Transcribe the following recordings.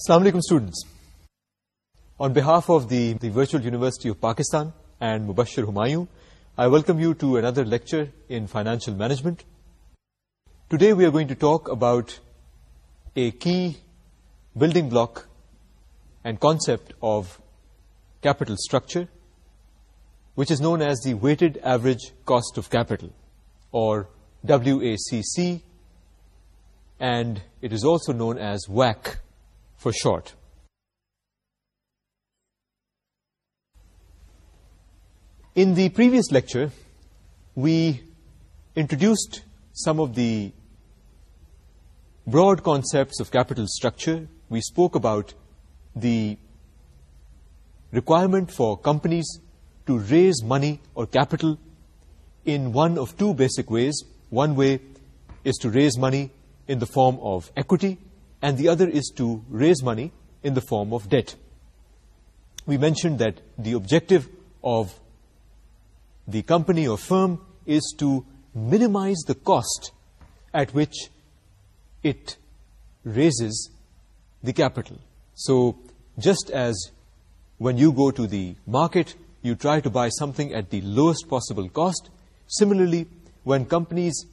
Assalamu alaikum students. On behalf of the, the Virtual University of Pakistan and Mubashir Humayun, I welcome you to another lecture in financial management. Today we are going to talk about a key building block and concept of capital structure, which is known as the Weighted Average Cost of Capital, or WACC, and it is also known as WACC for short. In the previous lecture, we introduced some of the broad concepts of capital structure. We spoke about the requirement for companies to raise money or capital in one of two basic ways. One way is to raise money in the form of equity, and the other is to raise money in the form of debt. We mentioned that the objective of the company or firm is to minimize the cost at which it raises the capital. So just as when you go to the market, you try to buy something at the lowest possible cost, similarly, when companies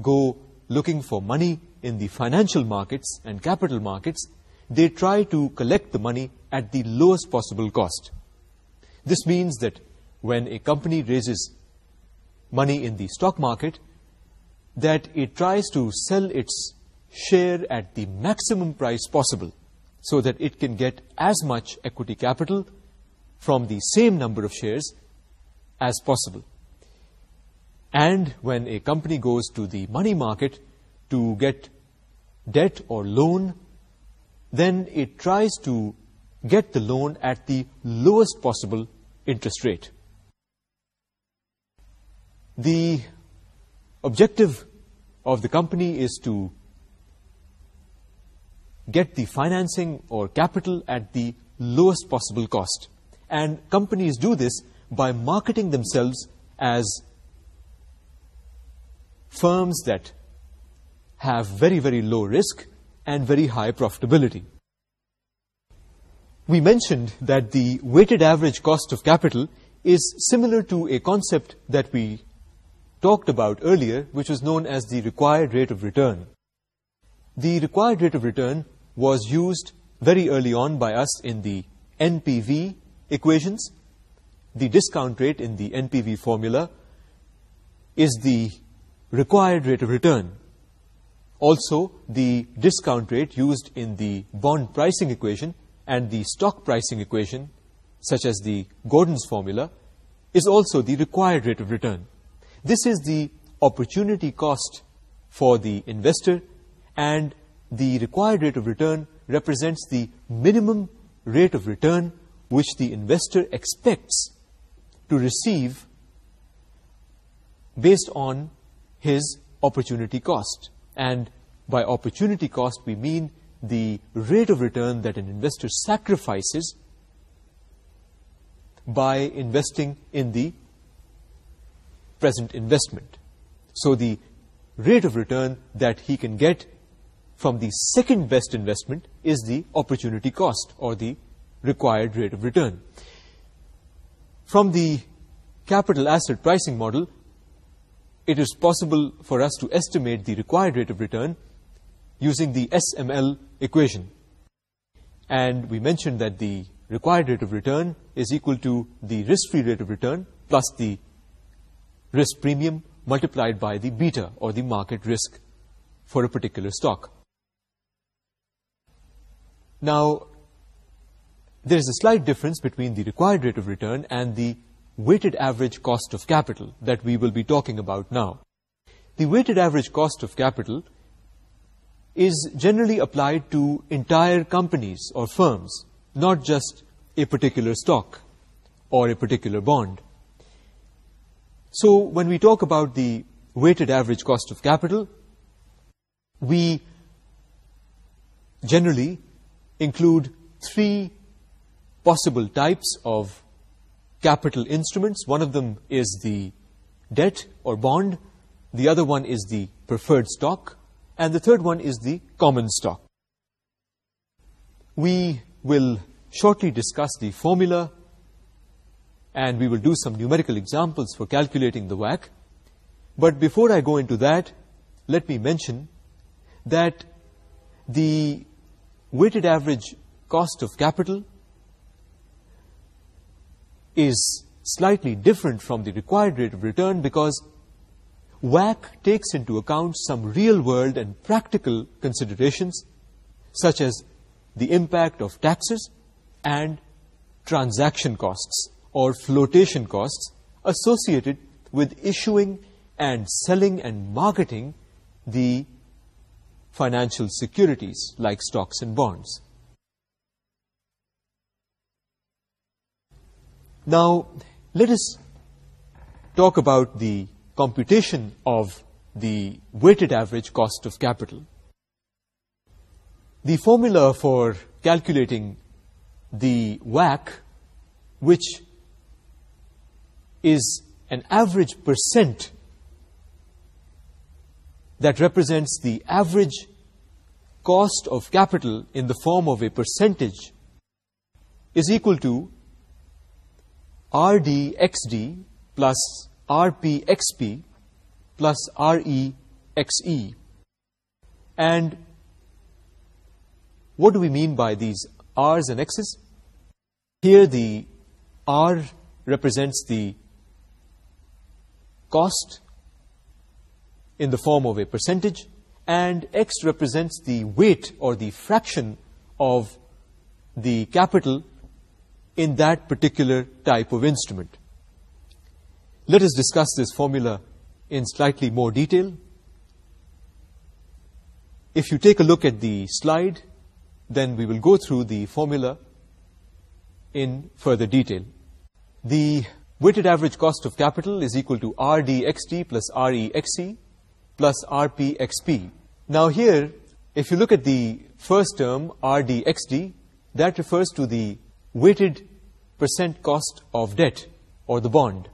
go looking for money in the financial markets and capital markets, they try to collect the money at the lowest possible cost. This means that when a company raises money in the stock market, that it tries to sell its share at the maximum price possible so that it can get as much equity capital from the same number of shares as possible. And when a company goes to the money market to get debt or loan, then it tries to get the loan at the lowest possible interest rate. The objective of the company is to get the financing or capital at the lowest possible cost. And companies do this by marketing themselves as firms that have very, very low risk and very high profitability. We mentioned that the weighted average cost of capital is similar to a concept that we talked about earlier, which was known as the required rate of return. The required rate of return was used very early on by us in the NPV equations. The discount rate in the NPV formula is the required rate of return, also the discount rate used in the bond pricing equation and the stock pricing equation, such as the Gordon's formula, is also the required rate of return. This is the opportunity cost for the investor, and the required rate of return represents the minimum rate of return which the investor expects to receive based on his opportunity cost. And by opportunity cost, we mean the rate of return that an investor sacrifices by investing in the present investment. So the rate of return that he can get from the second best investment is the opportunity cost or the required rate of return. From the capital asset pricing model, it is possible for us to estimate the required rate of return using the SML equation. And we mentioned that the required rate of return is equal to the risk-free rate of return plus the risk premium multiplied by the beta or the market risk for a particular stock. Now, there is a slight difference between the required rate of return and the weighted average cost of capital that we will be talking about now. The weighted average cost of capital is generally applied to entire companies or firms, not just a particular stock or a particular bond. So when we talk about the weighted average cost of capital, we generally include three possible types of capital instruments. One of them is the debt or bond. The other one is the preferred stock. And the third one is the common stock. We will shortly discuss the formula and we will do some numerical examples for calculating the WAC. But before I go into that, let me mention that the weighted average cost of capital is slightly different from the required rate of return because WACC takes into account some real-world and practical considerations such as the impact of taxes and transaction costs or flotation costs associated with issuing and selling and marketing the financial securities like stocks and bonds. Now, let us talk about the computation of the weighted average cost of capital. The formula for calculating the WAC, which is an average percent that represents the average cost of capital in the form of a percentage, is equal to RDXD plus RPXP plus REXE. And what do we mean by these R's and X's? Here the R represents the cost in the form of a percentage, and X represents the weight or the fraction of the capital in that particular type of instrument. Let us discuss this formula in slightly more detail. If you take a look at the slide, then we will go through the formula in further detail. The weighted average cost of capital is equal to R D X D plus REXC plus RPXP. Now here, if you look at the first term, R D X D, that refers to the weighted percent cost of debt or the bond.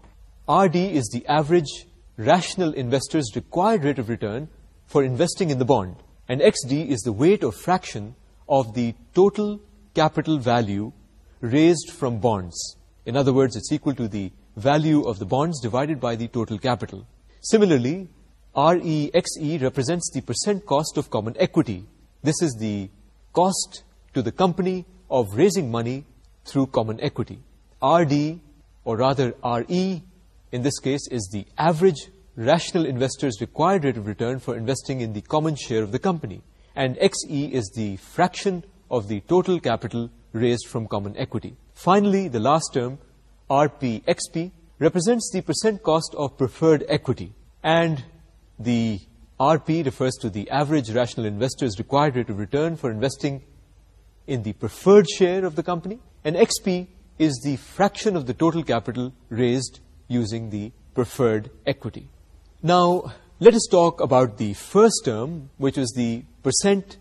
RD is the average rational investor's required rate of return for investing in the bond. And XD is the weight or fraction of the total capital value raised from bonds. In other words, it's equal to the value of the bonds divided by the total capital. Similarly, REXE represents the percent cost of common equity. This is the cost to the company of raising money through common equity. RD, or rather RE, in this case is the average rational investor's required rate of return for investing in the common share of the company, and XE is the fraction of the total capital raised from common equity. Finally, the last term, RPXP, represents the percent cost of preferred equity, and the RP refers to the average rational investor's required rate of return for investing in the preferred share of the company and XP is the fraction of the total capital raised using the preferred equity. Now, let us talk about the first term, which is the percent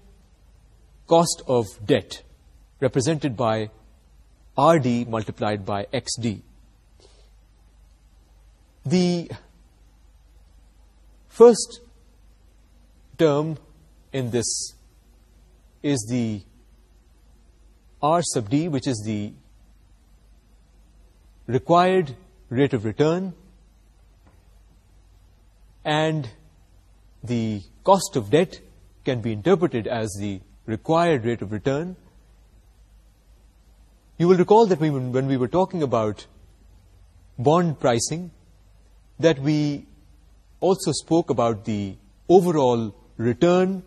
cost of debt represented by RD multiplied by XD. The first term in this is the R sub D, which is the required rate of return, and the cost of debt can be interpreted as the required rate of return, you will recall that when we were talking about bond pricing, that we also spoke about the overall return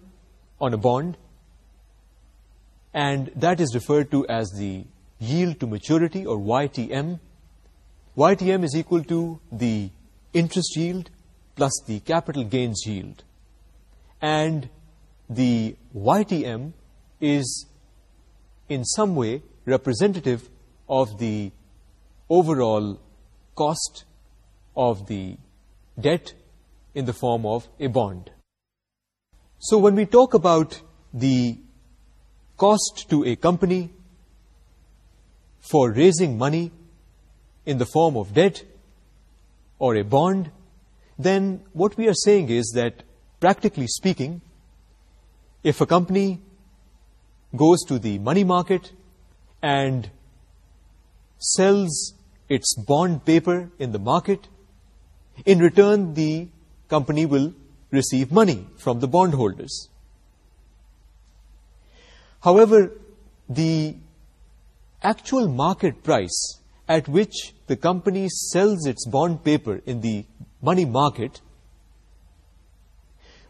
on a bond, and that is referred to as the yield to maturity or YTM. YTM is equal to the interest yield plus the capital gains yield. And the YTM is in some way representative of the overall cost of the debt in the form of a bond. So when we talk about the cost to a company for raising money in the form of debt or a bond, then what we are saying is that, practically speaking, if a company goes to the money market and sells its bond paper in the market, in return the company will receive money from the bondholders. However, the actual market price at which the company sells its bond paper in the money market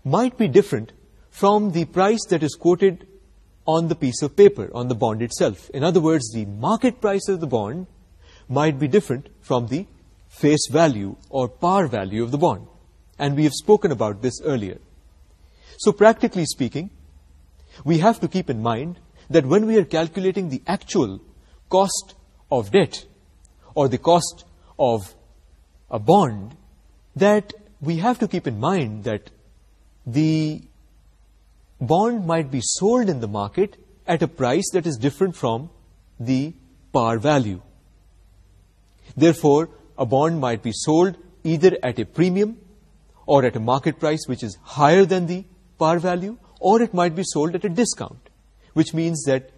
might be different from the price that is quoted on the piece of paper, on the bond itself. In other words, the market price of the bond might be different from the face value or par value of the bond. And we have spoken about this earlier. So practically speaking, we have to keep in mind that when we are calculating the actual cost of debt or the cost of a bond, that we have to keep in mind that the bond might be sold in the market at a price that is different from the par value. Therefore, a bond might be sold either at a premium or at a market price which is higher than the par value or it might be sold at a discount, which means that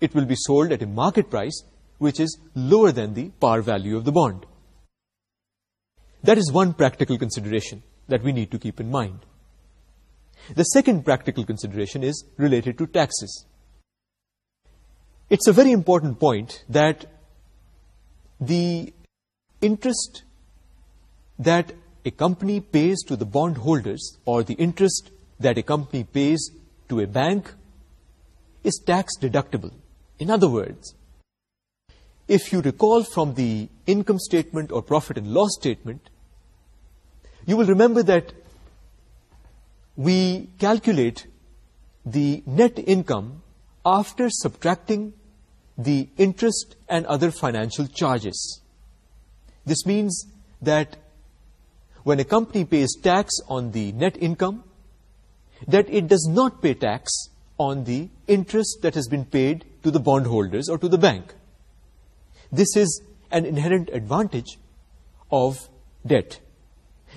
it will be sold at a market price which is lower than the par value of the bond. That is one practical consideration that we need to keep in mind. The second practical consideration is related to taxes. It's a very important point that the interest that a company pays to the bondholders or the interest that a company pays to a bank is tax deductible. In other words, if you recall from the income statement or profit and loss statement, you will remember that we calculate the net income after subtracting the interest and other financial charges. This means that when a company pays tax on the net income, that it does not pay tax on the interest that has been paid to the bondholders or to the bank. This is an inherent advantage of debt,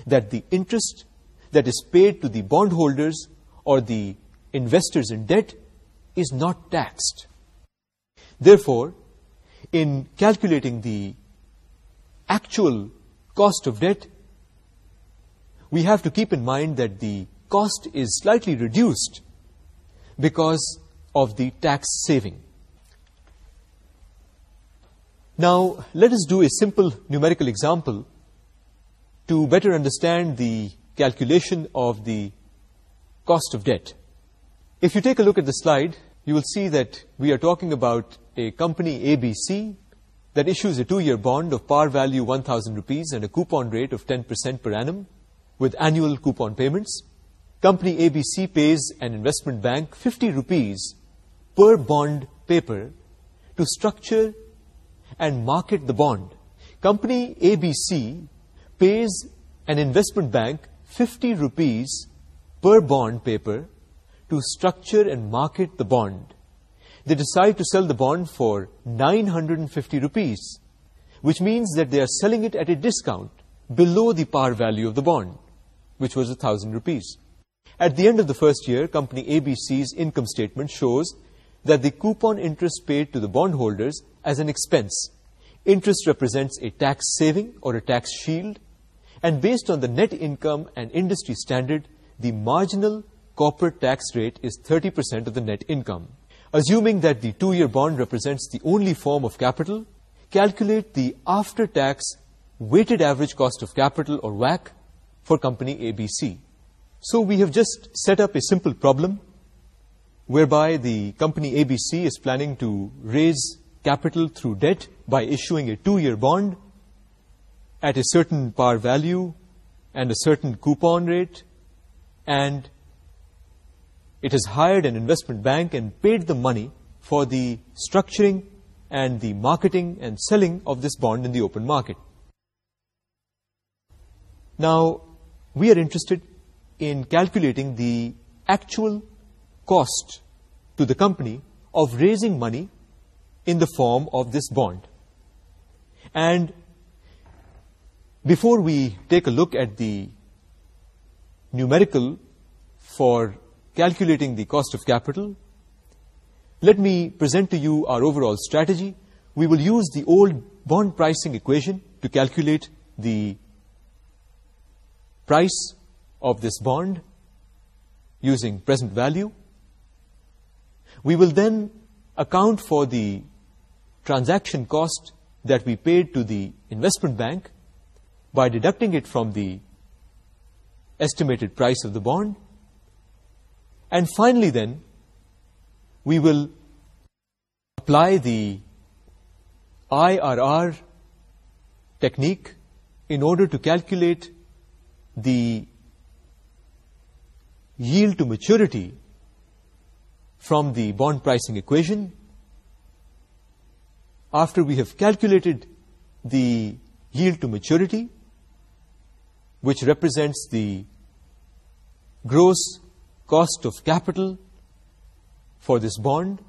that the interest that is paid to the bondholders or the investors in debt is not taxed. Therefore, in calculating the actual cost of debt, we have to keep in mind that the cost is slightly reduced because of the tax saving. Now, let us do a simple numerical example to better understand the calculation of the cost of debt. If you take a look at the slide, you will see that we are talking about a company ABC that issues a two-year bond of par value 1,000 rupees and a coupon rate of 10% per annum with annual coupon payments. Company ABC pays an investment bank 50 rupees per bond paper to structure and market the bond. Company ABC pays an investment bank 50 rupees per bond paper to structure and market the bond. They decide to sell the bond for 950 rupees, which means that they are selling it at a discount below the par value of the bond, which was 1,000 rupees. At the end of the first year, company ABC's income statement shows that the coupon interest paid to the bondholders as an expense. Interest represents a tax saving or a tax shield, and based on the net income and industry standard, the marginal corporate tax rate is 30% of the net income. Assuming that the two-year bond represents the only form of capital, calculate the after-tax weighted average cost of capital or WACC for company ABC. So we have just set up a simple problem whereby the company ABC is planning to raise capital through debt by issuing a two-year bond at a certain par value and a certain coupon rate and it has hired an investment bank and paid the money for the structuring and the marketing and selling of this bond in the open market. Now, we are interested in calculating the actual cost to the company of raising money in the form of this bond. And before we take a look at the numerical for calculating the cost of capital, let me present to you our overall strategy. We will use the old bond pricing equation to calculate the price of this bond using present value. We will then account for the transaction cost that we paid to the investment bank by deducting it from the estimated price of the bond. And finally then, we will apply the IRR technique in order to calculate the yield to maturity from the bond pricing equation after we have calculated the yield to maturity which represents the gross cost of capital for this bond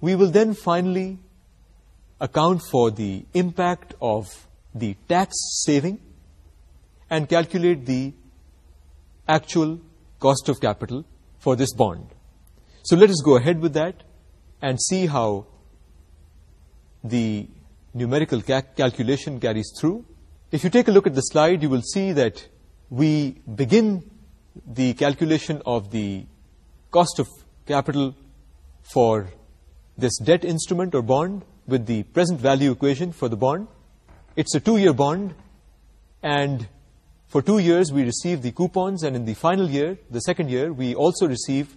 we will then finally account for the impact of the tax saving and calculate the actual cost of capital for this bond. So let us go ahead with that and see how the numerical calculation carries through. If you take a look at the slide, you will see that we begin the calculation of the cost of capital for this debt instrument or bond with the present value equation for the bond. It's a two-year bond and for two years, we receive the coupons, and in the final year, the second year, we also receive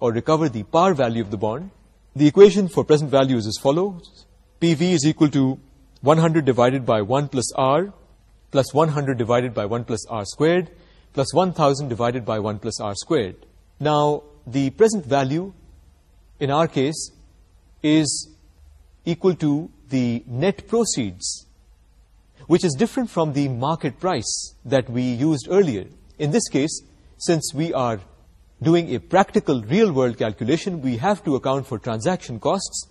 or recover the par value of the bond. The equation for present value is as follows. PV is equal to 100 divided by 1 plus R plus 100 divided by 1 plus R squared plus 1,000 divided by 1 plus R squared. Now, the present value in our case is equal to the net proceeds which is different from the market price that we used earlier. In this case, since we are doing a practical real-world calculation, we have to account for transaction costs.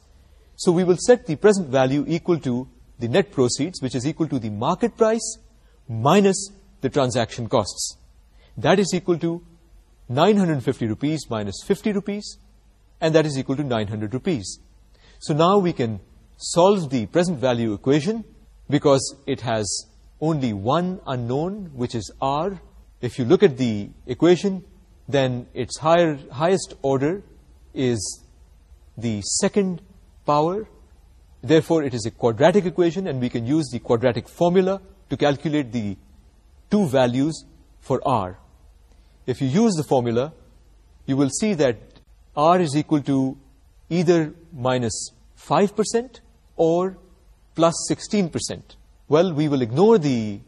So we will set the present value equal to the net proceeds, which is equal to the market price minus the transaction costs. That is equal to 950 rupees minus 50 rupees, and that is equal to 900 rupees. So now we can solve the present value equation because it has only one unknown, which is R. If you look at the equation, then its highest order is the second power. Therefore, it is a quadratic equation, and we can use the quadratic formula to calculate the two values for R. If you use the formula, you will see that R is equal to either minus 5% or plus 16%. Well, we will ignore the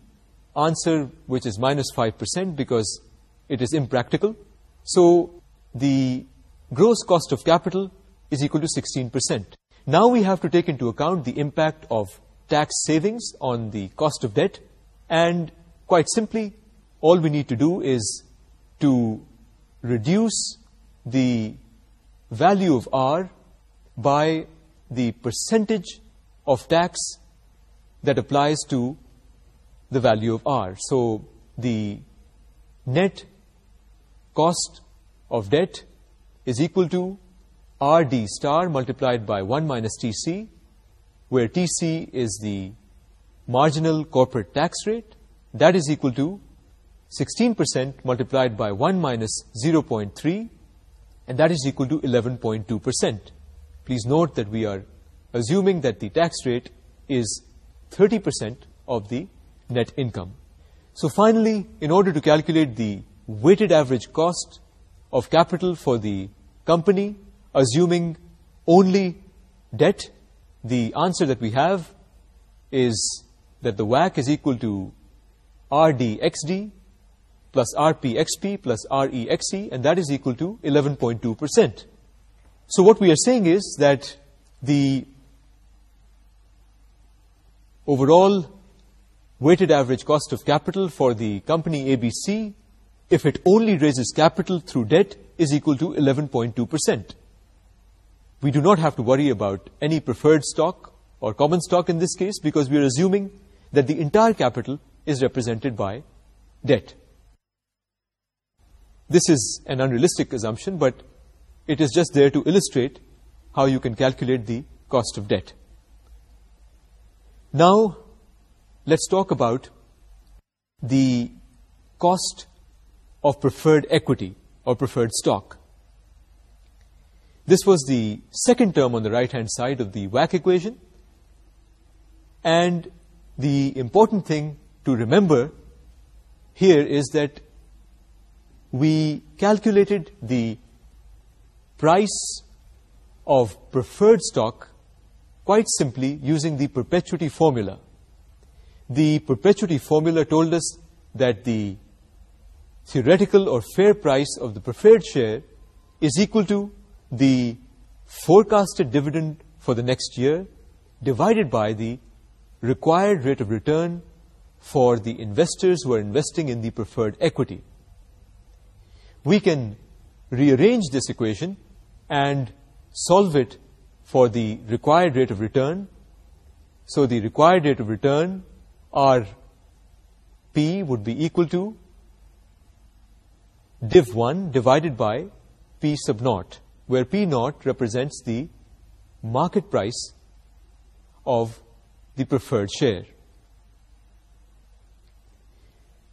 answer which is minus 5% because it is impractical. So the gross cost of capital is equal to 16%. Now we have to take into account the impact of tax savings on the cost of debt and quite simply all we need to do is to reduce the value of R by the percentage of tax that applies to the value of R. So the net cost of debt is equal to RD star multiplied by 1 minus TC, where TC is the marginal corporate tax rate. That is equal to 16% multiplied by 1 minus 0.3, and that is equal to 11.2%. Please note that we are assuming that the tax rate is 30% of the net income. So finally, in order to calculate the weighted average cost of capital for the company, assuming only debt, the answer that we have is that the WAC is equal to RDXD plus RPXP plus REXE, and that is equal to 11.2%. So what we are saying is that the overall weighted average cost of capital for the company ABC, if it only raises capital through debt, is equal to 11.2%. We do not have to worry about any preferred stock or common stock in this case because we are assuming that the entire capital is represented by debt. This is an unrealistic assumption, but it is just there to illustrate how you can calculate the cost of debt. Now, let's talk about the cost of preferred equity or preferred stock. This was the second term on the right-hand side of the WACC equation. And the important thing to remember here is that we calculated the price of preferred stock quite simply using the perpetuity formula. The perpetuity formula told us that the theoretical or fair price of the preferred share is equal to the forecasted dividend for the next year divided by the required rate of return for the investors who are investing in the preferred equity. We can rearrange this equation and solve it for the required rate of return. So the required rate of return, RP, would be equal to div 1 divided by P sub naught, where P naught represents the market price of the preferred share.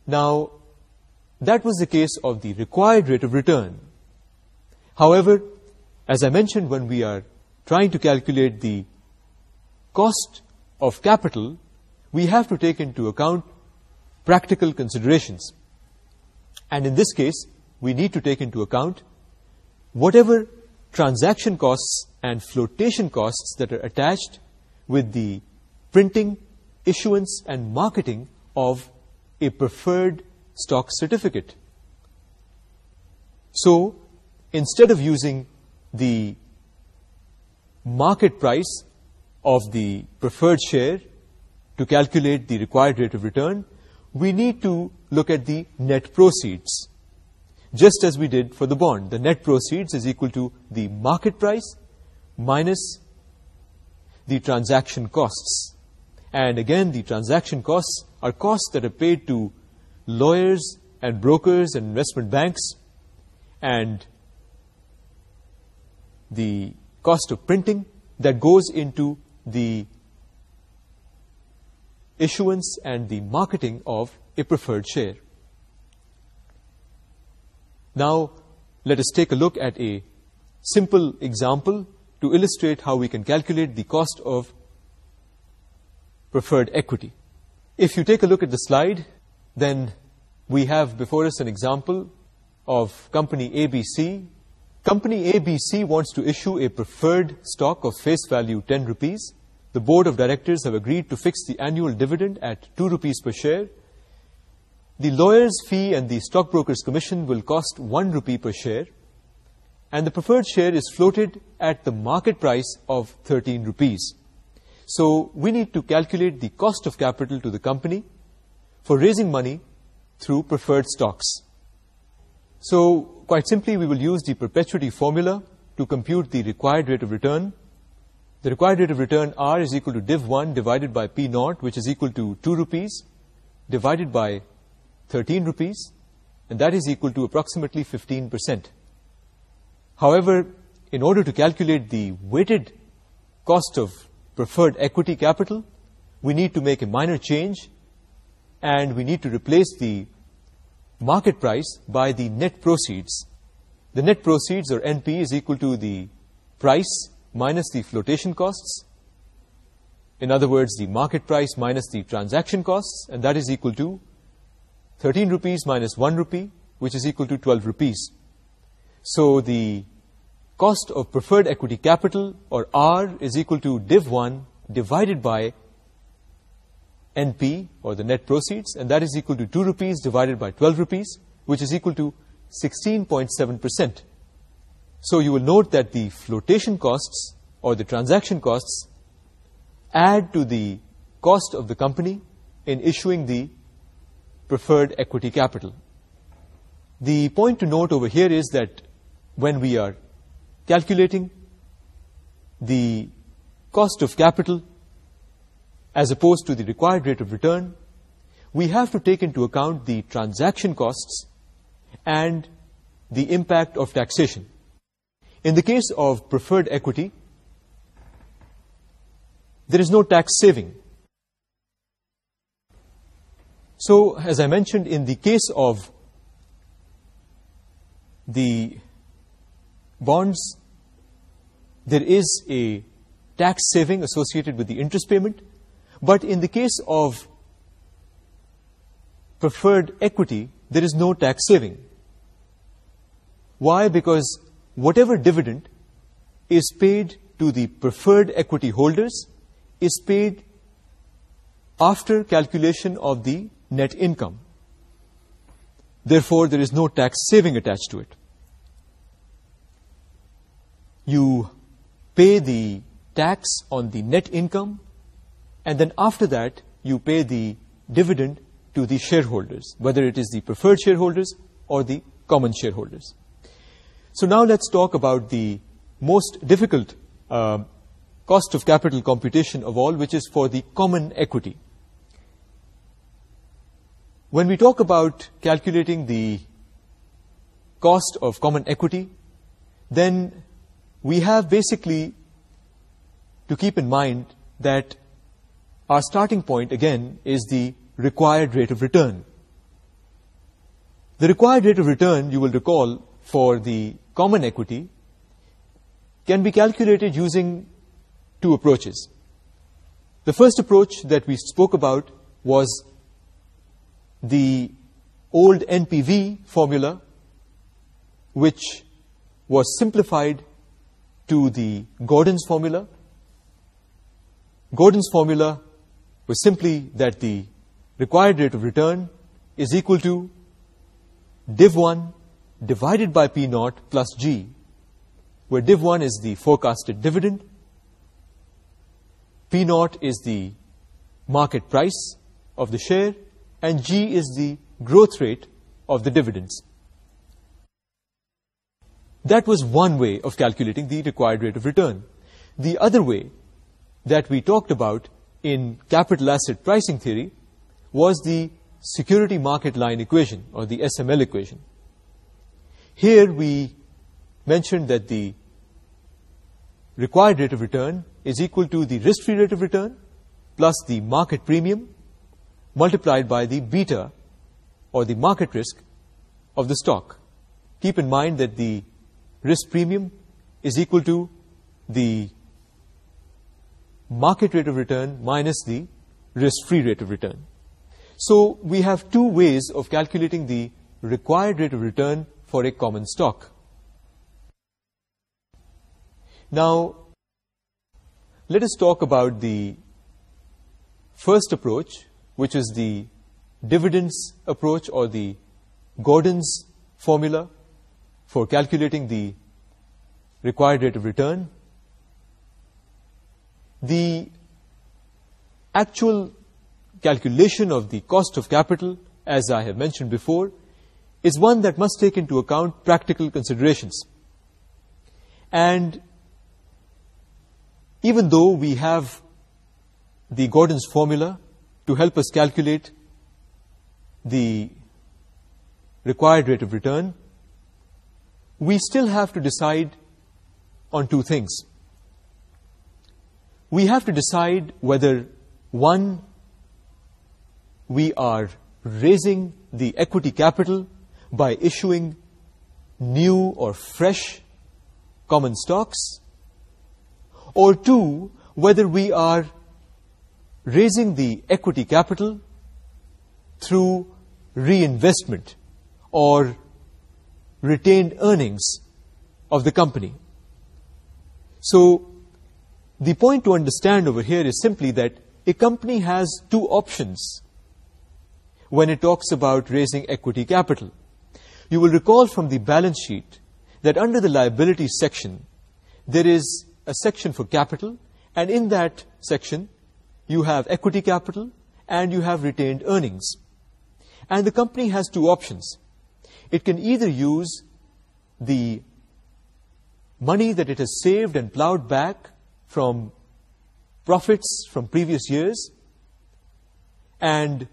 Now, that was the case of the required rate of return. However, as I mentioned, when we are trying to calculate the cost of capital, we have to take into account practical considerations. And in this case, we need to take into account whatever transaction costs and flotation costs that are attached with the printing, issuance, and marketing of a preferred stock certificate. So, instead of using the market price of the preferred share to calculate the required rate of return, we need to look at the net proceeds, just as we did for the bond. The net proceeds is equal to the market price minus the transaction costs. And again, the transaction costs are costs that are paid to lawyers and brokers and investment banks and the cost of printing that goes into the issuance and the marketing of a preferred share. Now, let us take a look at a simple example to illustrate how we can calculate the cost of preferred equity. If you take a look at the slide, then we have before us an example of company ABC Company ABC wants to issue a preferred stock of face value 10 rupees. The board of directors have agreed to fix the annual dividend at 2 rupees per share. The lawyer's fee and the stockbroker's commission will cost 1 rupee per share. And the preferred share is floated at the market price of 13 rupees. So we need to calculate the cost of capital to the company for raising money through preferred stocks. So quite simply, we will use the perpetuity formula to compute the required rate of return. The required rate of return R is equal to div 1 divided by P0, which is equal to 2 rupees, divided by 13 rupees, and that is equal to approximately 15%. However, in order to calculate the weighted cost of preferred equity capital, we need to make a minor change, and we need to replace the market price by the net proceeds. The net proceeds or NP is equal to the price minus the flotation costs. In other words, the market price minus the transaction costs and that is equal to 13 rupees minus 1 rupee which is equal to 12 rupees. So the cost of preferred equity capital or R is equal to div 1 divided by NP or the net proceeds and that is equal to 2 rupees divided by 12 rupees which is equal to 16.7%. So you will note that the flotation costs or the transaction costs add to the cost of the company in issuing the preferred equity capital. The point to note over here is that when we are calculating the cost of capital as opposed to the required rate of return, we have to take into account the transaction costs and the impact of taxation. In the case of preferred equity, there is no tax saving. So, as I mentioned, in the case of the bonds, there is a tax saving associated with the interest payment, but in the case of preferred equity, there is no tax saving. Why? Because whatever dividend is paid to the preferred equity holders is paid after calculation of the net income. Therefore, there is no tax saving attached to it. You pay the tax on the net income and then after that you pay the dividend to the shareholders whether it is the preferred shareholders or the common shareholders so now let's talk about the most difficult uh, cost of capital computation of all which is for the common equity when we talk about calculating the cost of common equity then we have basically to keep in mind that our starting point again is the required rate of return. The required rate of return, you will recall, for the common equity can be calculated using two approaches. The first approach that we spoke about was the old NPV formula, which was simplified to the Gordon's formula. Gordon's formula was simply that the required rate of return is equal to div 1 divided by p 0 plus g, where div 1 is the forecasted dividend, p 0 is the market price of the share, and g is the growth rate of the dividends. That was one way of calculating the required rate of return. The other way that we talked about in capital asset pricing theory was the security market line equation or the SML equation. Here we mentioned that the required rate of return is equal to the risk-free rate of return plus the market premium multiplied by the beta or the market risk of the stock. Keep in mind that the risk premium is equal to the market rate of return minus the risk-free rate of return. So we have two ways of calculating the required rate of return for a common stock. Now, let us talk about the first approach, which is the dividends approach or the Gordon's formula for calculating the required rate of return the actual calculation of the cost of capital, as I have mentioned before, is one that must take into account practical considerations. And even though we have the Gordon's formula to help us calculate the required rate of return, we still have to decide on two things we have to decide whether one we are raising the equity capital by issuing new or fresh common stocks or two whether we are raising the equity capital through reinvestment or retained earnings of the company so the point to understand over here is simply that a company has two options when it talks about raising equity capital. You will recall from the balance sheet that under the liabilities section, there is a section for capital, and in that section, you have equity capital, and you have retained earnings. And the company has two options. It can either use the money that it has saved and plowed back from profits from previous years and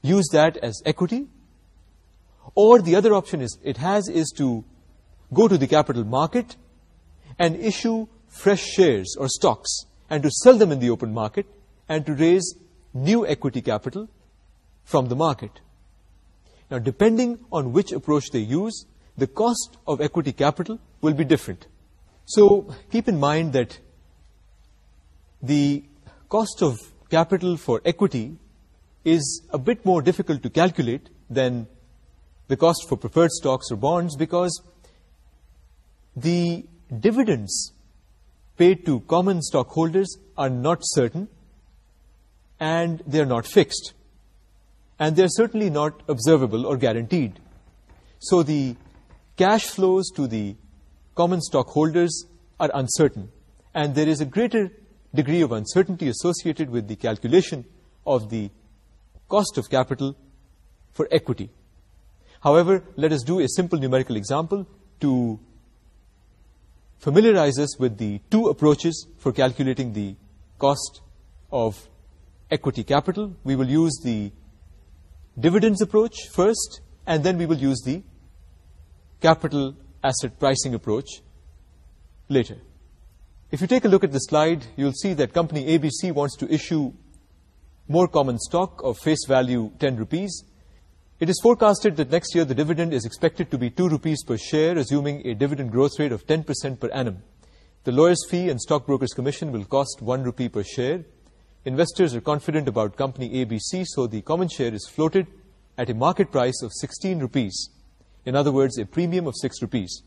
use that as equity or the other option is it has is to go to the capital market and issue fresh shares or stocks and to sell them in the open market and to raise new equity capital from the market. Now, depending on which approach they use, the cost of equity capital will be different. So keep in mind that the cost of capital for equity is a bit more difficult to calculate than the cost for preferred stocks or bonds because the dividends paid to common stockholders are not certain and they are not fixed and they are certainly not observable or guaranteed. So the cash flows to the common stockholders are uncertain and there is a greater degree of uncertainty associated with the calculation of the cost of capital for equity. However, let us do a simple numerical example to familiarize us with the two approaches for calculating the cost of equity capital. We will use the dividends approach first and then we will use the capital asset pricing approach later. If you take a look at the slide, you'll see that company ABC wants to issue more common stock of face value 10 rupees. It is forecasted that next year the dividend is expected to be 2 rupees per share, assuming a dividend growth rate of 10% per annum. The lawyer's fee and stockbroker's commission will cost 1 rupee per share. Investors are confident about company ABC, so the common share is floated at a market price of 16 rupees in other words, a premium of 6 rupees.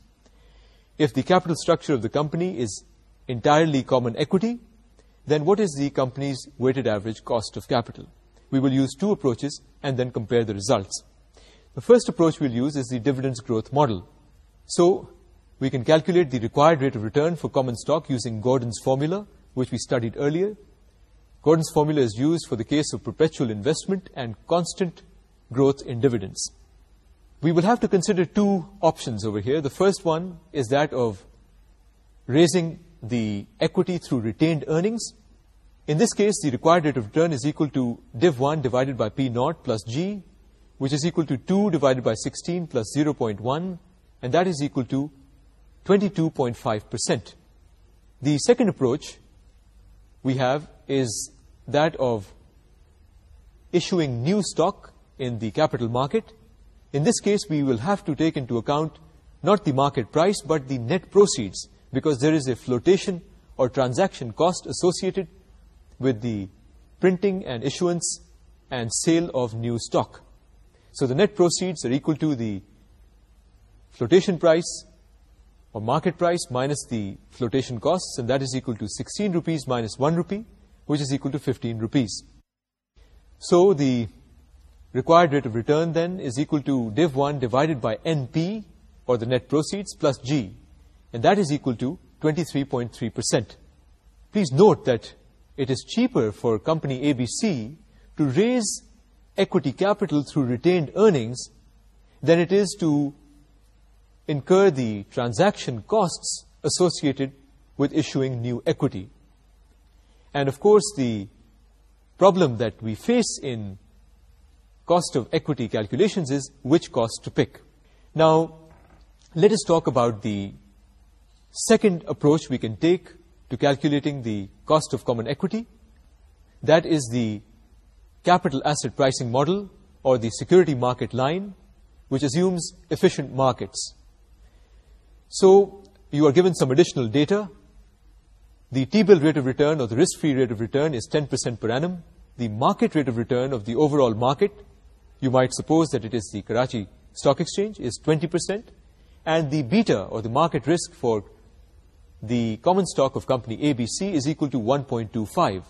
If the capital structure of the company is entirely common equity, then what is the company's weighted average cost of capital? We will use two approaches and then compare the results. The first approach we'll use is the dividends growth model. So, we can calculate the required rate of return for common stock using Gordon's formula, which we studied earlier. Gordon's formula is used for the case of perpetual investment and constant growth in dividends we will have to consider two options over here. The first one is that of raising the equity through retained earnings. In this case, the required rate of return is equal to div 1 divided by P0 plus G, which is equal to 2 divided by 16 plus 0.1, and that is equal to 22.5%. The second approach we have is that of issuing new stock in the capital market, in this case, we will have to take into account not the market price, but the net proceeds because there is a flotation or transaction cost associated with the printing and issuance and sale of new stock. So the net proceeds are equal to the flotation price or market price minus the flotation costs, and that is equal to 16 rupees minus 1 rupee, which is equal to 15 rupees. So the required rate of return then is equal to div 1 divided by NP or the net proceeds plus G and that is equal to 23.3%. Please note that it is cheaper for company ABC to raise equity capital through retained earnings than it is to incur the transaction costs associated with issuing new equity. And of course the problem that we face in cost of equity calculations is which cost to pick. Now, let us talk about the second approach we can take to calculating the cost of common equity. That is the capital asset pricing model or the security market line, which assumes efficient markets. So, you are given some additional data. The T-bill rate of return or the risk-free rate of return is 10% per annum. The market rate of return of the overall market you might suppose that it is the Karachi Stock Exchange is 20% and the beta or the market risk for the common stock of company ABC is equal to 1.25.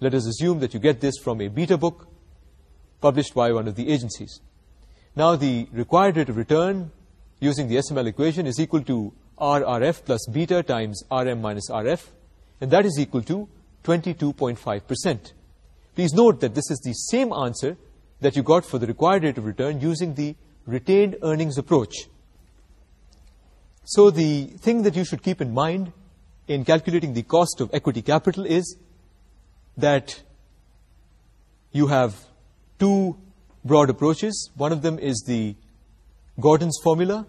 Let us assume that you get this from a beta book published by one of the agencies. Now the required rate of return using the SML equation is equal to RRF plus beta times RM minus RF and that is equal to 22.5%. Please note that this is the same answer that you got for the required rate of return using the retained earnings approach. So the thing that you should keep in mind in calculating the cost of equity capital is that you have two broad approaches. One of them is the Gordon's formula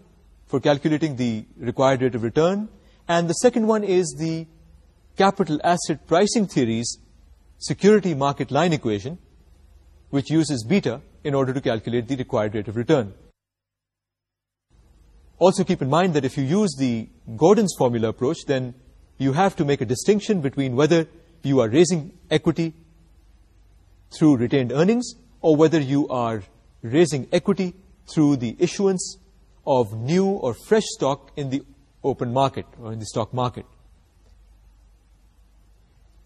for calculating the required rate of return. And the second one is the capital asset pricing theories security market line equation which uses beta in order to calculate the required rate of return. Also keep in mind that if you use the Gordon's formula approach, then you have to make a distinction between whether you are raising equity through retained earnings or whether you are raising equity through the issuance of new or fresh stock in the open market or in the stock market.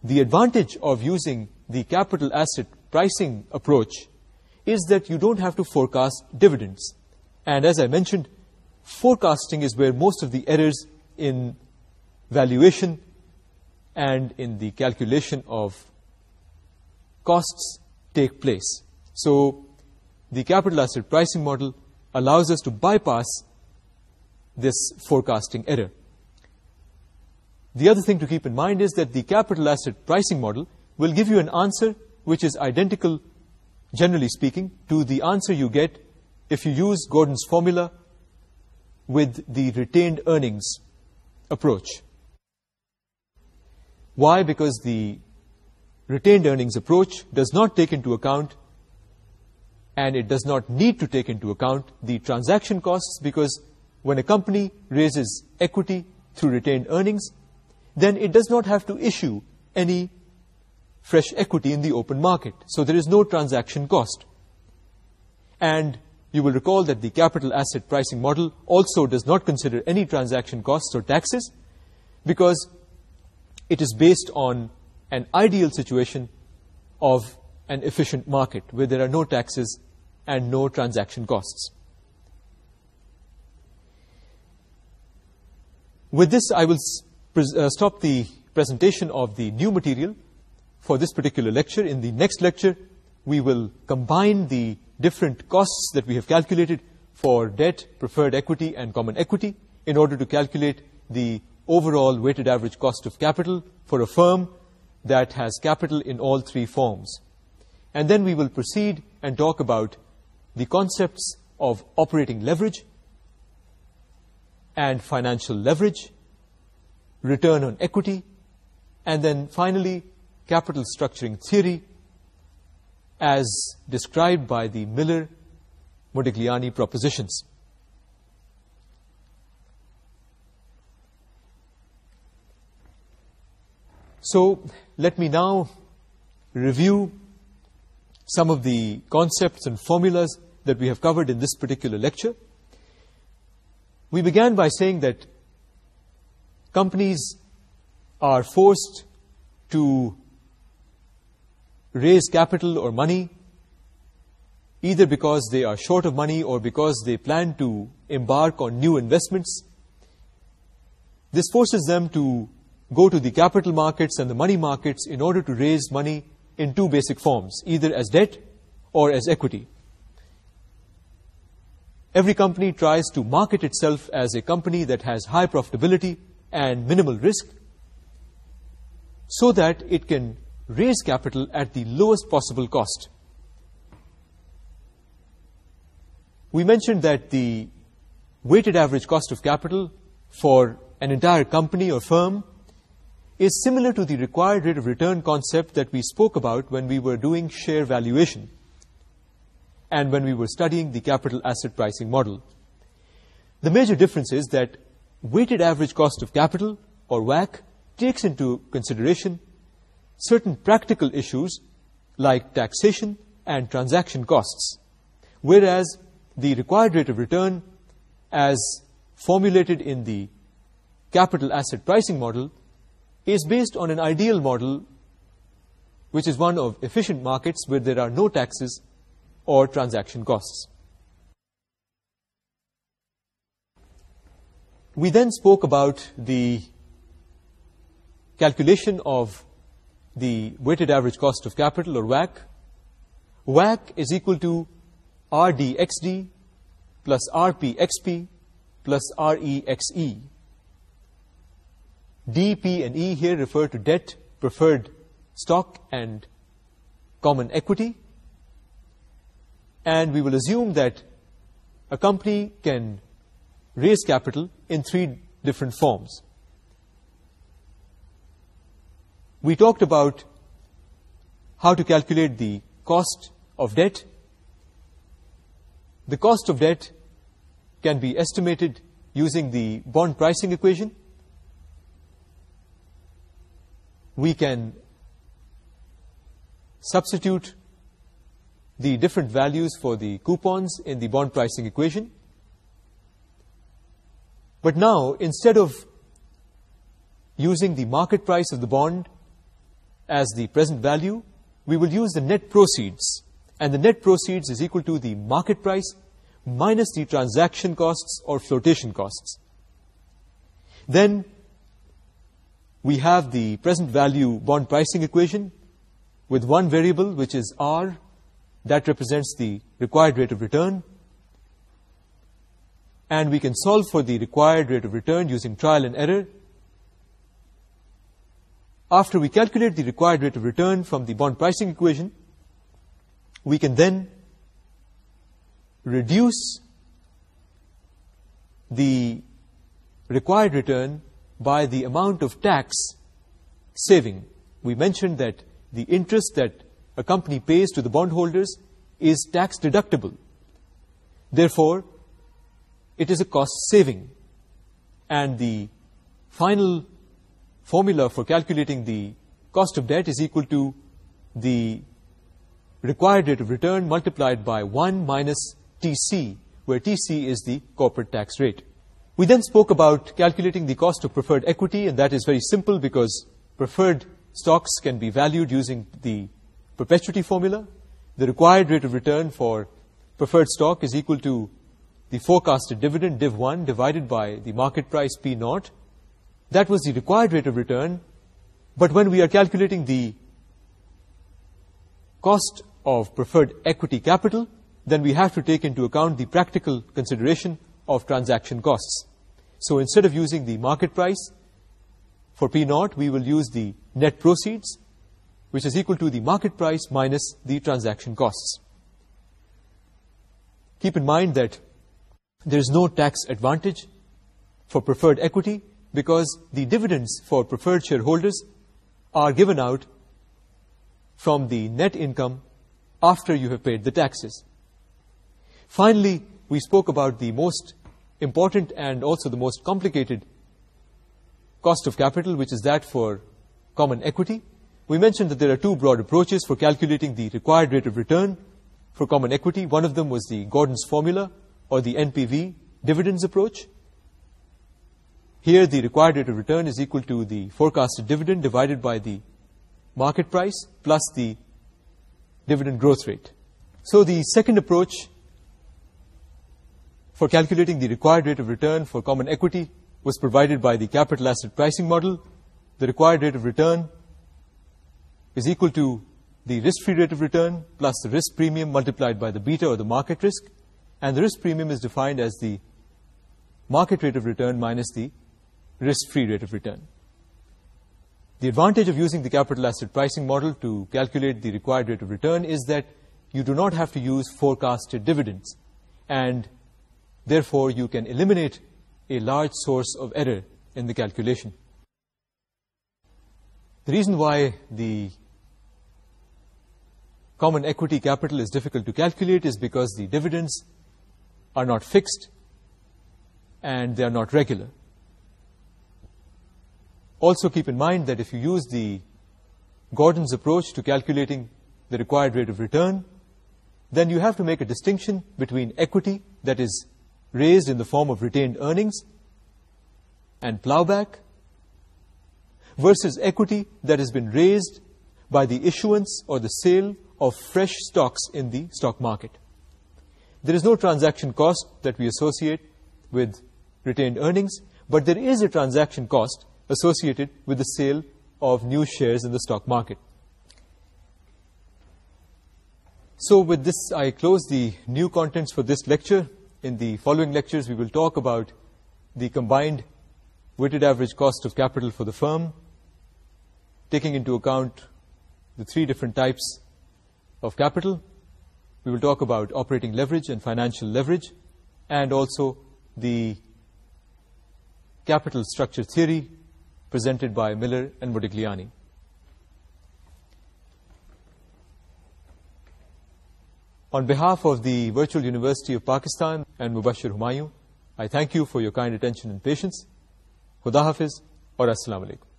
The advantage of using the capital asset pricing approach is that you don't have to forecast dividends. And as I mentioned, forecasting is where most of the errors in valuation and in the calculation of costs take place. So the capital asset pricing model allows us to bypass this forecasting error. The other thing to keep in mind is that the capital asset pricing model will give you an answer which is identical, generally speaking, to the answer you get if you use Gordon's formula with the retained earnings approach. Why? Because the retained earnings approach does not take into account and it does not need to take into account the transaction costs because when a company raises equity through retained earnings, then it does not have to issue any fresh equity in the open market. So there is no transaction cost. And you will recall that the capital asset pricing model also does not consider any transaction costs or taxes because it is based on an ideal situation of an efficient market where there are no taxes and no transaction costs. With this, I will uh, stop the presentation of the new material for this particular lecture. In the next lecture, we will combine the different costs that we have calculated for debt, preferred equity, and common equity in order to calculate the overall weighted average cost of capital for a firm that has capital in all three forms. And then we will proceed and talk about the concepts of operating leverage and financial leverage, return on equity, and then finally capital structuring theory as described by the miller modigliani propositions. So let me now review some of the concepts and formulas that we have covered in this particular lecture. We began by saying that companies are forced to raise capital or money, either because they are short of money or because they plan to embark on new investments. This forces them to go to the capital markets and the money markets in order to raise money in two basic forms, either as debt or as equity. Every company tries to market itself as a company that has high profitability and minimal risk so that it can Raise capital at the lowest possible cost. We mentioned that the weighted average cost of capital for an entire company or firm is similar to the required rate of return concept that we spoke about when we were doing share valuation and when we were studying the capital asset pricing model. The major difference is that weighted average cost of capital, or WACC, takes into consideration certain practical issues like taxation and transaction costs, whereas the required rate of return as formulated in the capital asset pricing model is based on an ideal model which is one of efficient markets where there are no taxes or transaction costs. We then spoke about the calculation of the weighted average cost of capital or WACC. WACC is equal to RDXD plus RPXP plus REXE. D, P, and E here refer to debt, preferred stock, and common equity. And we will assume that a company can raise capital in three different forms. we talked about how to calculate the cost of debt. The cost of debt can be estimated using the bond pricing equation. We can substitute the different values for the coupons in the bond pricing equation. But now, instead of using the market price of the bond as the present value, we will use the net proceeds. And the net proceeds is equal to the market price minus the transaction costs or flotation costs. Then we have the present value bond pricing equation with one variable, which is R. That represents the required rate of return. And we can solve for the required rate of return using trial and error after we calculate the required rate of return from the bond pricing equation, we can then reduce the required return by the amount of tax saving. We mentioned that the interest that a company pays to the bondholders is tax deductible. Therefore, it is a cost saving. And the final formula for calculating the cost of debt is equal to the required rate of return multiplied by 1 minus TC, where TC is the corporate tax rate. We then spoke about calculating the cost of preferred equity, and that is very simple because preferred stocks can be valued using the perpetuity formula. The required rate of return for preferred stock is equal to the forecasted dividend, div 1, divided by the market price P naught, that was the required rate of return but when we are calculating the cost of preferred equity capital then we have to take into account the practical consideration of transaction costs so instead of using the market price for p naught we will use the net proceeds which is equal to the market price minus the transaction costs keep in mind that there is no tax advantage for preferred equity because the dividends for preferred shareholders are given out from the net income after you have paid the taxes. Finally, we spoke about the most important and also the most complicated cost of capital, which is that for common equity. We mentioned that there are two broad approaches for calculating the required rate of return for common equity. One of them was the Gordon's formula or the NPV dividends approach. Here the required rate of return is equal to the forecasted dividend divided by the market price plus the dividend growth rate. So the second approach for calculating the required rate of return for common equity was provided by the capital asset pricing model. The required rate of return is equal to the risk-free rate of return plus the risk premium multiplied by the beta or the market risk. And the risk premium is defined as the market rate of return minus the risk free rate of return. The advantage of using the capital asset pricing model to calculate the required rate of return is that you do not have to use forecasted dividends and therefore you can eliminate a large source of error in the calculation. The reason why the common equity capital is difficult to calculate is because the dividends are not fixed and they are not regular also keep in mind that if you use the Gordon's approach to calculating the required rate of return, then you have to make a distinction between equity that is raised in the form of retained earnings and plowback versus equity that has been raised by the issuance or the sale of fresh stocks in the stock market. There is no transaction cost that we associate with retained earnings, but there is a transaction cost associated with the sale of new shares in the stock market. So with this, I close the new contents for this lecture. In the following lectures, we will talk about the combined weighted average cost of capital for the firm, taking into account the three different types of capital. We will talk about operating leverage and financial leverage, and also the capital structure theory presented by Miller and Modigliani. On behalf of the Virtual University of Pakistan and Mubashir Humayun, I thank you for your kind attention and patience. Khuda Hafiz, or Assalamu